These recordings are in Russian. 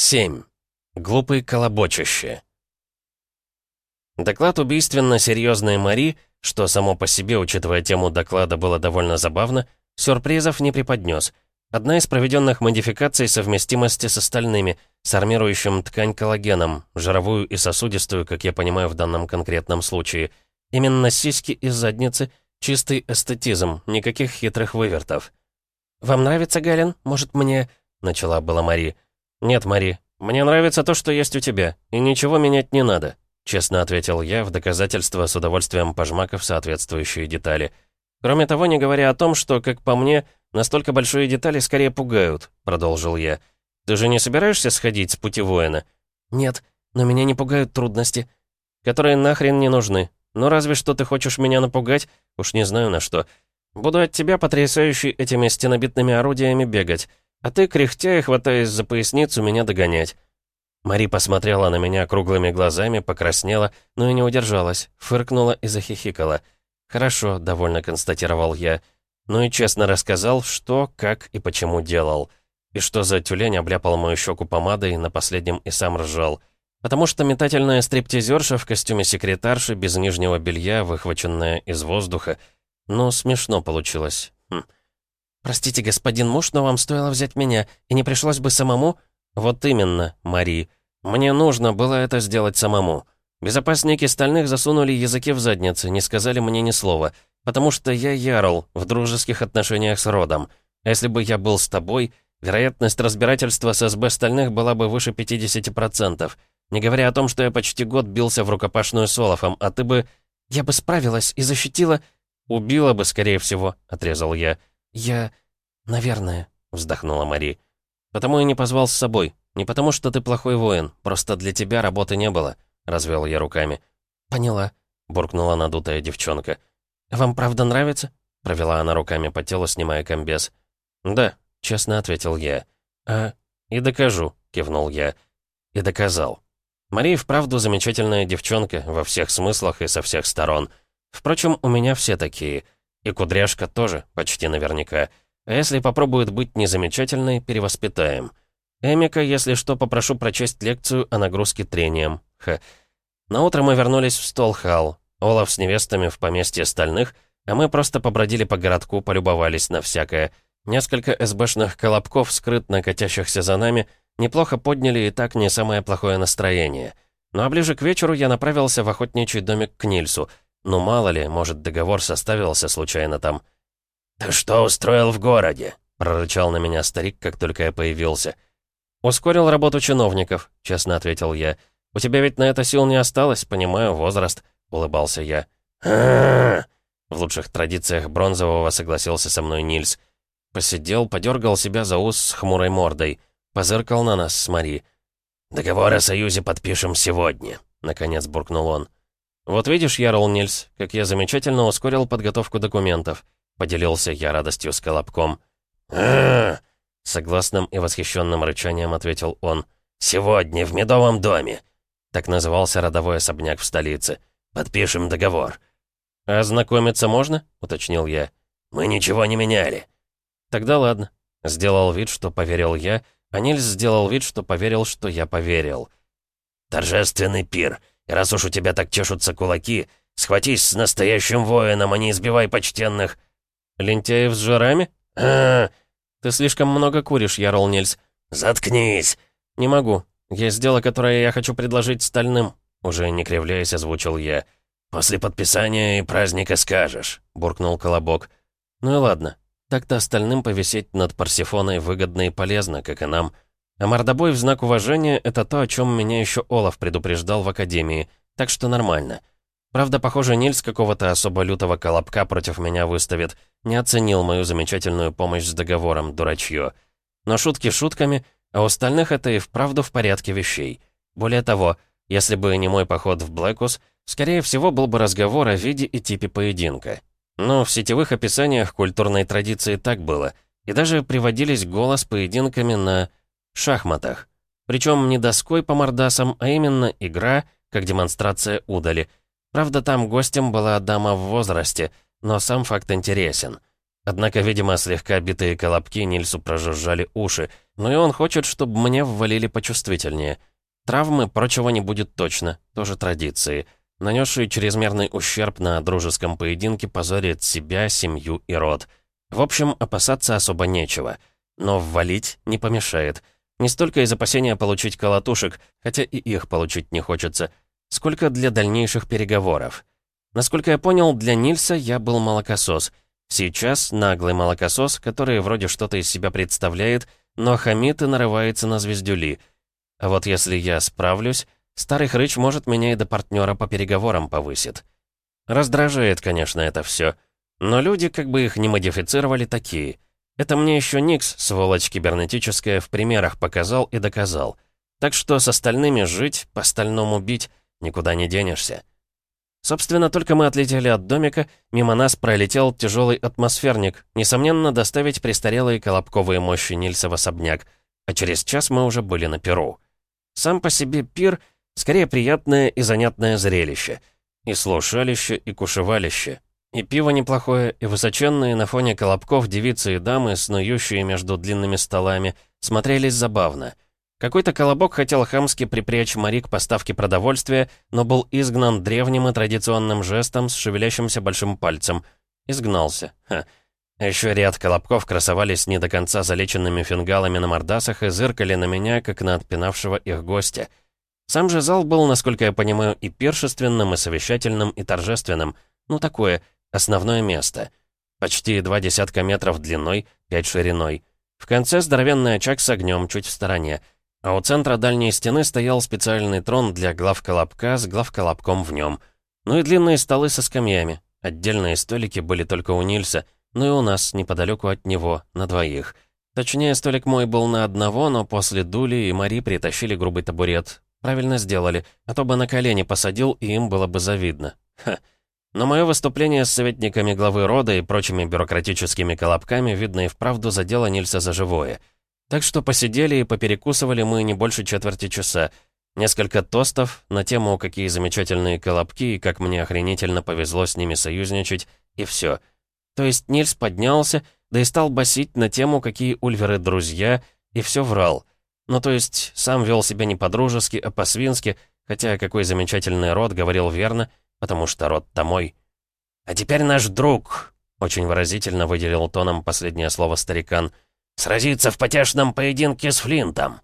7. Глупый колобочище. Доклад убийственно серьезной Мари, что само по себе, учитывая тему доклада, было довольно забавно, сюрпризов не преподнес. Одна из проведенных модификаций совместимости с остальными, с армирующим ткань коллагеном, жировую и сосудистую, как я понимаю в данном конкретном случае. Именно сиськи и задницы, чистый эстетизм, никаких хитрых вывертов. «Вам нравится, Галин? Может, мне...» — начала была Мари. «Нет, Мари, мне нравится то, что есть у тебя, и ничего менять не надо», честно ответил я, в доказательство с удовольствием пожмакав соответствующие детали. «Кроме того, не говоря о том, что, как по мне, настолько большие детали скорее пугают», продолжил я. «Ты же не собираешься сходить с пути воина?» «Нет, но меня не пугают трудности, которые нахрен не нужны. Но разве что ты хочешь меня напугать, уж не знаю на что. Буду от тебя, потрясающий этими стенобитными орудиями, бегать. А ты, кряхтя и хватаясь за поясницу, меня догонять». Мари посмотрела на меня круглыми глазами, покраснела, но и не удержалась, фыркнула и захихикала. «Хорошо», — довольно констатировал я. Ну и честно рассказал, что, как и почему делал. И что за тюлень обляпал мою щеку помадой, на последнем и сам ржал. Потому что метательная стриптизерша в костюме секретарши, без нижнего белья, выхваченная из воздуха. Ну, смешно получилось. Хм. «Простите, господин муж, но вам стоило взять меня, и не пришлось бы самому...» «Вот именно, Мари. Мне нужно было это сделать самому. Безопасники стальных засунули языки в задницы, не сказали мне ни слова, потому что я Ярл, в дружеских отношениях с родом. А если бы я был с тобой, вероятность разбирательства с СБ стальных была бы выше 50%. Не говоря о том, что я почти год бился в рукопашную с Олафом, а ты бы... Я бы справилась и защитила... «Убила бы, скорее всего», — отрезал я. «Я... наверное», — вздохнула Мари. «Потому и не позвал с собой. Не потому, что ты плохой воин. Просто для тебя работы не было», — развел я руками. «Поняла», — буркнула надутая девчонка. «Вам правда нравится?» — провела она руками по телу, снимая комбез. «Да», — честно ответил я. «А, и докажу», — кивнул я. И доказал. Мария вправду замечательная девчонка во всех смыслах и со всех сторон. Впрочем, у меня все такие. И кудряшка тоже, почти наверняка. А если попробует быть незамечательной, перевоспитаем. Эмика, если что, попрошу прочесть лекцию о нагрузке трением. Ха. На утро мы вернулись в Столхал. Олаф с невестами в поместье стальных, а мы просто побродили по городку, полюбовались на всякое. Несколько СБшных колобков, скрытно катящихся за нами, неплохо подняли и так не самое плохое настроение. Ну а ближе к вечеру я направился в охотничий домик к Нильсу. Ну мало ли, может, договор составился случайно там. «Ты что устроил в городе?» — прорычал на меня старик, как только я появился. «Ускорил работу чиновников», — честно ответил я. «У тебя ведь на это сил не осталось, понимаю, возраст», — улыбался я. В лучших традициях бронзового согласился со мной Нильс. Посидел, подергал себя за ус с хмурой мордой. Позыркал на нас с Мари. «Договор о союзе подпишем сегодня», — наконец буркнул он. «Вот видишь, Ярл Нильс, как я замечательно ускорил подготовку документов», Поделился я радостью с Колобком. Согласным и восхищенным рычанием ответил он. «Сегодня в Медовом доме!» Так назывался родовой особняк в столице. «Подпишем договор». «А знакомиться можно?» — уточнил я. «Мы ничего не меняли». «Тогда ладно». Сделал вид, что поверил я, а Нильс сделал вид, что поверил, что я поверил. «Торжественный пир. Раз уж у тебя так чешутся кулаки, схватись с настоящим воином, а не избивай почтенных...» «Лентяев с жирами? а, Ты слишком много куришь, Ярл Нильс». «Заткнись!» «Не могу. Есть дело, которое я хочу предложить стальным», — уже не кривляясь озвучил я. «После подписания и праздника скажешь», — буркнул Колобок. «Ну и ладно. Так-то остальным повисеть над Парсифоной выгодно и полезно, как и нам. А мордобой в знак уважения — это то, о чем меня еще Олаф предупреждал в Академии, так что нормально». Правда, похоже, Нильс какого-то особо лютого колобка против меня выставит. Не оценил мою замечательную помощь с договором, дурачье. Но шутки шутками, а у остальных это и вправду в порядке вещей. Более того, если бы не мой поход в Блэкус, скорее всего, был бы разговор о виде и типе поединка. Но в сетевых описаниях культурной традиции так было. И даже приводились голос поединками на шахматах. Причем не доской по мордасам, а именно игра, как демонстрация удали — Правда, там гостем была дама в возрасте, но сам факт интересен. Однако, видимо, слегка битые колобки Нильсу прожужжали уши, Ну и он хочет, чтобы мне ввалили почувствительнее. Травмы, прочего не будет точно, тоже традиции. Нанесший чрезмерный ущерб на дружеском поединке позорит себя, семью и род. В общем, опасаться особо нечего. Но ввалить не помешает. Не столько из опасения получить колотушек, хотя и их получить не хочется, сколько для дальнейших переговоров. Насколько я понял, для Нильса я был молокосос. Сейчас наглый молокосос, который вроде что-то из себя представляет, но хамит и нарывается на звездюли. А вот если я справлюсь, старый хрыч может меня и до партнера по переговорам повысит. Раздражает, конечно, это все. Но люди, как бы их ни модифицировали, такие. Это мне еще Никс, сволочь кибернетическая, в примерах показал и доказал. Так что с остальными жить, по-стальному бить, никуда не денешься. Собственно, только мы отлетели от домика, мимо нас пролетел тяжелый атмосферник, несомненно, доставить престарелые колобковые мощи Нильса в особняк, а через час мы уже были на Перу. Сам по себе пир — скорее приятное и занятное зрелище. И слушалище, и кушевалище, и пиво неплохое, и высоченные на фоне колобков девицы и дамы, снующие между длинными столами, смотрелись забавно. Какой-то колобок хотел хамски припрячь Мари к поставке продовольствия, но был изгнан древним и традиционным жестом с шевелящимся большим пальцем. Изгнался. Ха. Еще ряд колобков красовались не до конца залеченными фингалами на мордасах и зыркали на меня, как на отпинавшего их гостя. Сам же зал был, насколько я понимаю, и пиршественным, и совещательным, и торжественным. Ну, такое, Основное место. Почти два десятка метров длиной, пять шириной. В конце здоровенный очаг с огнем чуть в стороне. А у центра дальней стены стоял специальный трон для глав колобка с главколобком в нем. Ну и длинные столы со скамьями. Отдельные столики были только у Нильса, ну и у нас, неподалеку от него, на двоих. Точнее, столик мой был на одного, но после Дули и Мари притащили грубый табурет. Правильно сделали, а то бы на колени посадил, и им было бы завидно. Ха. Но мое выступление с советниками главы рода и прочими бюрократическими колобками, видно, и вправду задело Нильса за живое. Так что посидели и поперекусывали мы не больше четверти часа. Несколько тостов на тему, какие замечательные колобки и как мне охренительно повезло с ними союзничать, и все. То есть Нильс поднялся, да и стал басить на тему, какие ульверы друзья, и все врал. Ну то есть сам вел себя не по-дружески, а по-свински, хотя какой замечательный род говорил верно — потому что род-то мой. «А теперь наш друг», — очень выразительно выделил тоном последнее слово старикан, «сразится в потешном поединке с Флинтом».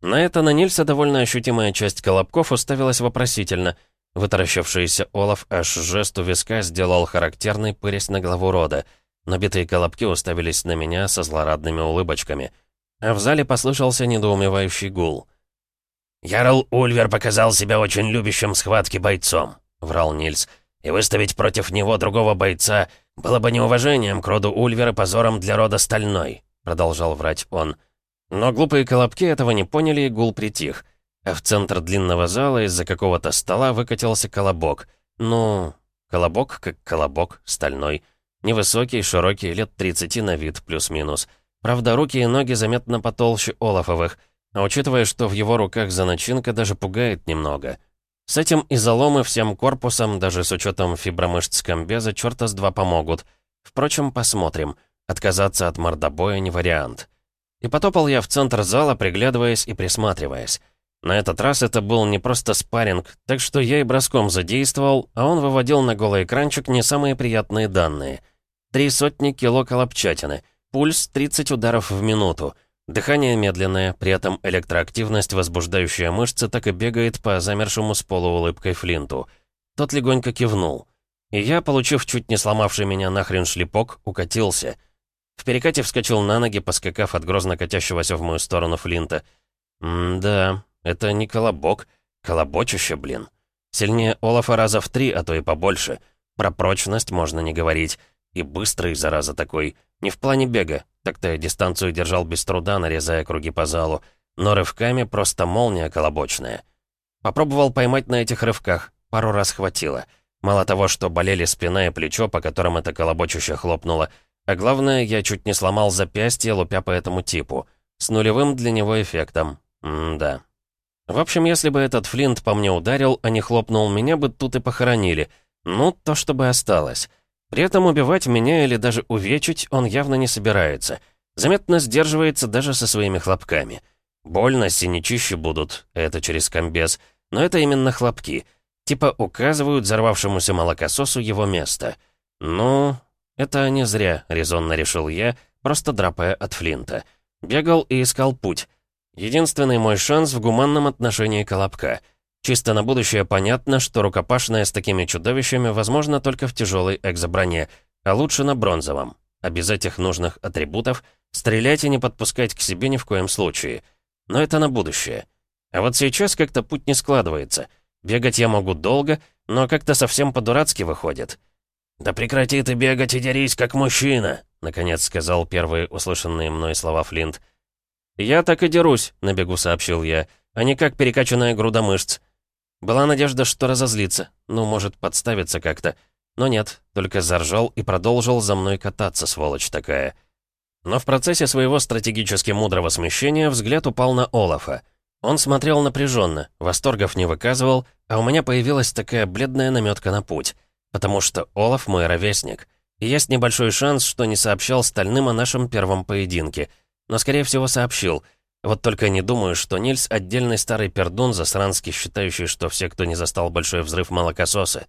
На это на Нильса довольно ощутимая часть колобков уставилась вопросительно. Вытаращившийся Олаф аж жест у виска сделал характерный пырясь на главу рода. Набитые колобки уставились на меня со злорадными улыбочками. А в зале послышался недоумевающий гул. «Ярл Ульвер показал себя очень любящим схватки бойцом. — врал Нильс. «И выставить против него другого бойца было бы неуважением к роду Ульвера позором для рода Стальной», — продолжал врать он. Но глупые колобки этого не поняли, и гул притих. А в центр длинного зала из-за какого-то стола выкатился колобок. Ну, колобок как колобок, стальной. Невысокий, широкий, лет 30 на вид, плюс-минус. Правда, руки и ноги заметно потолще Олафовых, а учитывая, что в его руках за начинка, даже пугает немного. С этим и заломы всем корпусом, даже с учетом фибромышц комбеза, черта с два помогут. Впрочем, посмотрим. Отказаться от мордобоя не вариант. И потопал я в центр зала, приглядываясь и присматриваясь. На этот раз это был не просто спарринг, так что я и броском задействовал, а он выводил на голый экранчик не самые приятные данные. Три сотни кило колопчатины, пульс 30 ударов в минуту, Дыхание медленное, при этом электроактивность, возбуждающая мышцы, так и бегает по замершему с полуулыбкой Флинту. Тот легонько кивнул. И я, получив чуть не сломавший меня нахрен шлепок, укатился. В перекате вскочил на ноги, поскакав от грозно катящегося в мою сторону Флинта. М-да, это не колобок. Колобочище, блин. Сильнее Олафа раза в три, а то и побольше. Про прочность можно не говорить. И быстрый, зараза такой. Не в плане бега. Так-то я дистанцию держал без труда, нарезая круги по залу. Но рывками просто молния колобочная. Попробовал поймать на этих рывках. Пару раз хватило. Мало того, что болели спина и плечо, по которым это колобочище хлопнуло, а главное, я чуть не сломал запястье, лупя по этому типу. С нулевым для него эффектом. М-да. В общем, если бы этот Флинт по мне ударил, а не хлопнул, меня бы тут и похоронили. Ну, то, чтобы осталось. При этом убивать меня или даже увечить он явно не собирается. Заметно сдерживается даже со своими хлопками. Больно, синячищи будут, это через комбез, но это именно хлопки. Типа указывают взорвавшемуся молокососу его место. Ну, это не зря, резонно решил я, просто драпая от Флинта. Бегал и искал путь. Единственный мой шанс в гуманном отношении Колобка. Чисто на будущее понятно, что рукопашная с такими чудовищами возможно только в тяжелой экзоброне, а лучше на бронзовом. А без этих нужных атрибутов стрелять и не подпускать к себе ни в коем случае. Но это на будущее. А вот сейчас как-то путь не складывается. Бегать я могу долго, но как-то совсем по-дурацки выходит. «Да прекрати ты бегать и дерись, как мужчина!» — наконец сказал первые услышанные мной слова Флинт. «Я так и дерусь», — на бегу сообщил я, «а не как перекачанная груда мышц». Была надежда, что разозлится, ну, может, подставиться как-то. Но нет, только заржал и продолжил за мной кататься, сволочь такая. Но в процессе своего стратегически мудрого смещения взгляд упал на Олафа. Он смотрел напряженно, восторгов не выказывал, а у меня появилась такая бледная наметка на путь. Потому что Олаф мой ровесник. И есть небольшой шанс, что не сообщал стальным о нашем первом поединке. Но, скорее всего, сообщил — вот только не думаю, что Нильс — отдельный старый пердун, засранский, считающий, что все, кто не застал большой взрыв молокососы.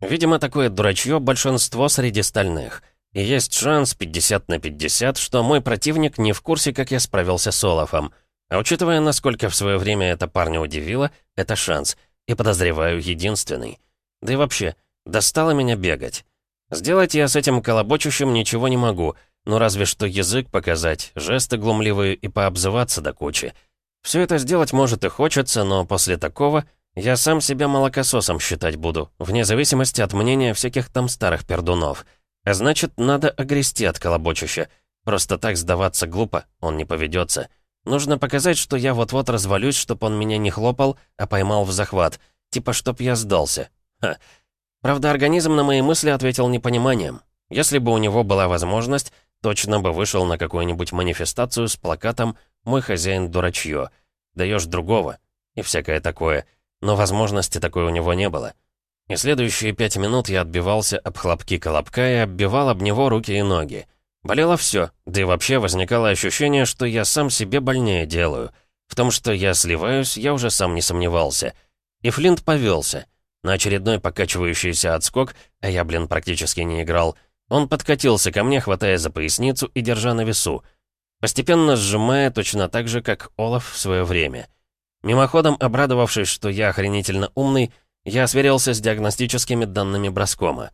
Видимо, такое дурачье большинство среди стальных. И есть шанс 50 на 50, что мой противник не в курсе, как я справился с Олафом. А учитывая, насколько в свое время это парня удивило, это шанс. И подозреваю, единственный. Да и вообще, достало меня бегать. Сделать я с этим колобочущим ничего не могу — ну разве что язык показать, жесты глумливые и пообзываться до кучи. Все это сделать может и хочется, но после такого я сам себя молокососом считать буду, вне зависимости от мнения всяких там старых пердунов. А значит, надо огрести от колобочища. Просто так сдаваться глупо, он не поведется. Нужно показать, что я вот-вот развалюсь, чтоб он меня не хлопал, а поймал в захват. Типа, чтоб я сдался. Ха. Правда, организм на мои мысли ответил непониманием. Если бы у него была возможность, Точно бы вышел на какую-нибудь манифестацию с плакатом «Мой хозяин дурачье». Даешь другого. И всякое такое. Но возможности такой у него не было. И следующие пять минут я отбивался об хлопки колобка и оббивал об него руки и ноги. Болело все, да и вообще возникало ощущение, что я сам себе больнее делаю. В том, что я сливаюсь, я уже сам не сомневался. И Флинт повелся. На очередной покачивающийся отскок, а я, блин, практически не играл, он подкатился ко мне, хватая за поясницу и держа на весу. Постепенно сжимая точно так же, как Олаф в свое время. Мимоходом обрадовавшись, что я охренительно умный, я сверился с диагностическими данными броскома.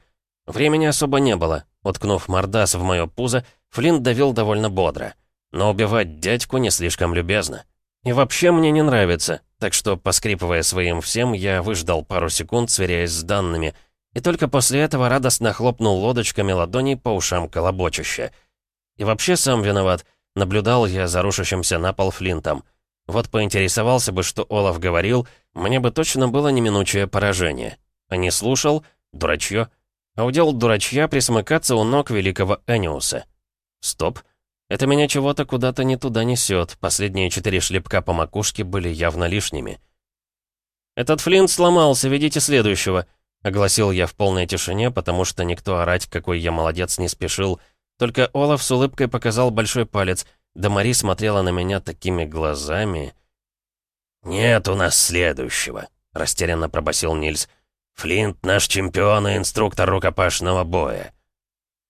Времени особо не было. Уткнув мордас в мое пузо, Флинт давил довольно бодро. Но убивать дядьку не слишком любезно. И вообще мне не нравится, так что, поскрипывая своим всем, я выждал пару секунд, сверяясь с данными — и только после этого радостно хлопнул лодочками ладоней по ушам колобочища. И вообще сам виноват. Наблюдал я за рушащимся на пол Флинтом. Вот поинтересовался бы, что Олаф говорил, мне бы точно было неминучее поражение. А не слушал — дурачье. А удел дурачья присмыкаться у ног великого Эниуса. Стоп. Это меня чего-то куда-то не туда несет. Последние четыре шлепка по макушке были явно лишними. «Этот Флинт сломался, ведите следующего», Огласил я в полной тишине, потому что никто орать, какой я молодец, не спешил. Только Олаф с улыбкой показал большой палец, да Мари смотрела на меня такими глазами. «Нет у нас следующего», — растерянно пробасил Нильс. «Флинт наш чемпион и инструктор рукопашного боя».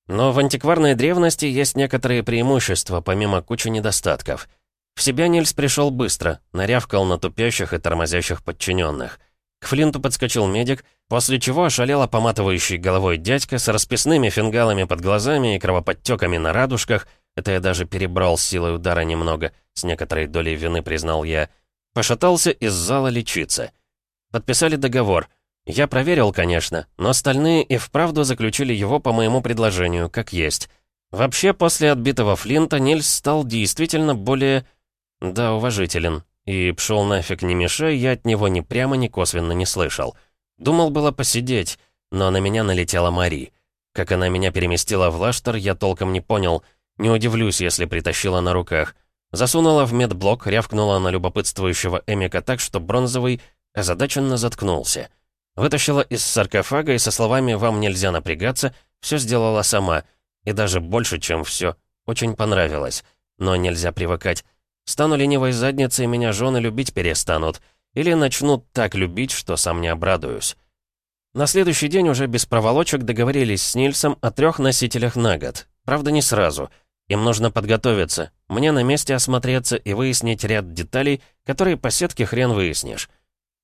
Но в антикварной древности есть некоторые преимущества, помимо кучи недостатков. В себя Нильс пришел быстро, нарявкал на тупящих и тормозящих подчиненных — к Флинту подскочил медик, после чего ошалело поматывающий головой дядька с расписными фингалами под глазами и кровоподтеками на радужках, это я даже перебрал силой удара немного, с некоторой долей вины признал я, пошатался из зала лечиться. Подписали договор. Я проверил, конечно, но остальные и вправду заключили его по моему предложению, как есть. Вообще, после отбитого Флинта Нильс стал действительно более... да, уважителен. И пшел нафиг не мешай, я от него ни прямо, ни косвенно не слышал. Думал было посидеть, но на меня налетела Мари. Как она меня переместила в лаштер, я толком не понял. Не удивлюсь, если притащила на руках. Засунула в медблок, рявкнула на любопытствующего Эмика так, что бронзовый озадаченно заткнулся. Вытащила из саркофага и со словами «вам нельзя напрягаться» все сделала сама. И даже больше, чем все. Очень понравилось. но нельзя привыкать. Стану ленивой задницей, меня жены любить перестанут. Или начнут так любить, что сам не обрадуюсь. На следующий день уже без проволочек договорились с Нильсом о трех носителях на год. Правда, не сразу. Им нужно подготовиться, мне на месте осмотреться и выяснить ряд деталей, которые по сетке хрен выяснишь.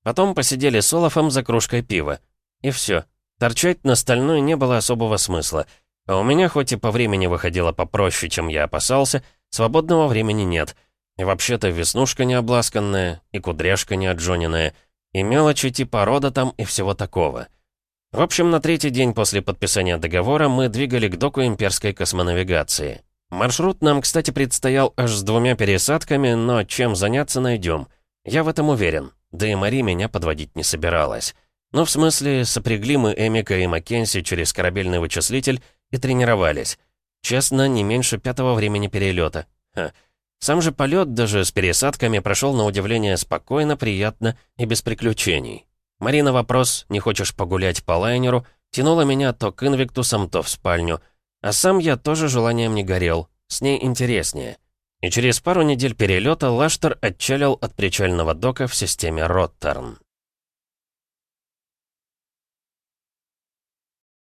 Потом посидели с Олафом за кружкой пива. И все. Торчать на стальной не было особого смысла. А у меня хоть и по времени выходило попроще, чем я опасался, свободного времени нет. И вообще-то веснушка не обласканная, и кудряшка не отжоненная, и мелочи типа рода там и всего такого. В общем, на третий день после подписания договора мы двигали к доку имперской космонавигации. Маршрут нам, кстати, предстоял аж с двумя пересадками, но чем заняться найдем. Я в этом уверен. Да и Мари меня подводить не собиралась. Ну, в смысле, сопрягли мы Эмика и Маккенси через корабельный вычислитель и тренировались. Честно, не меньше пятого времени перелета. Ха. Сам же полет даже с пересадками прошел на удивление спокойно, приятно и без приключений. Марина вопрос «не хочешь погулять по лайнеру?» тянула меня то к инвиктусам, то в спальню. А сам я тоже желанием не горел. С ней интереснее. И через пару недель перелета Лаштер отчалил от причального дока в системе Роттерн.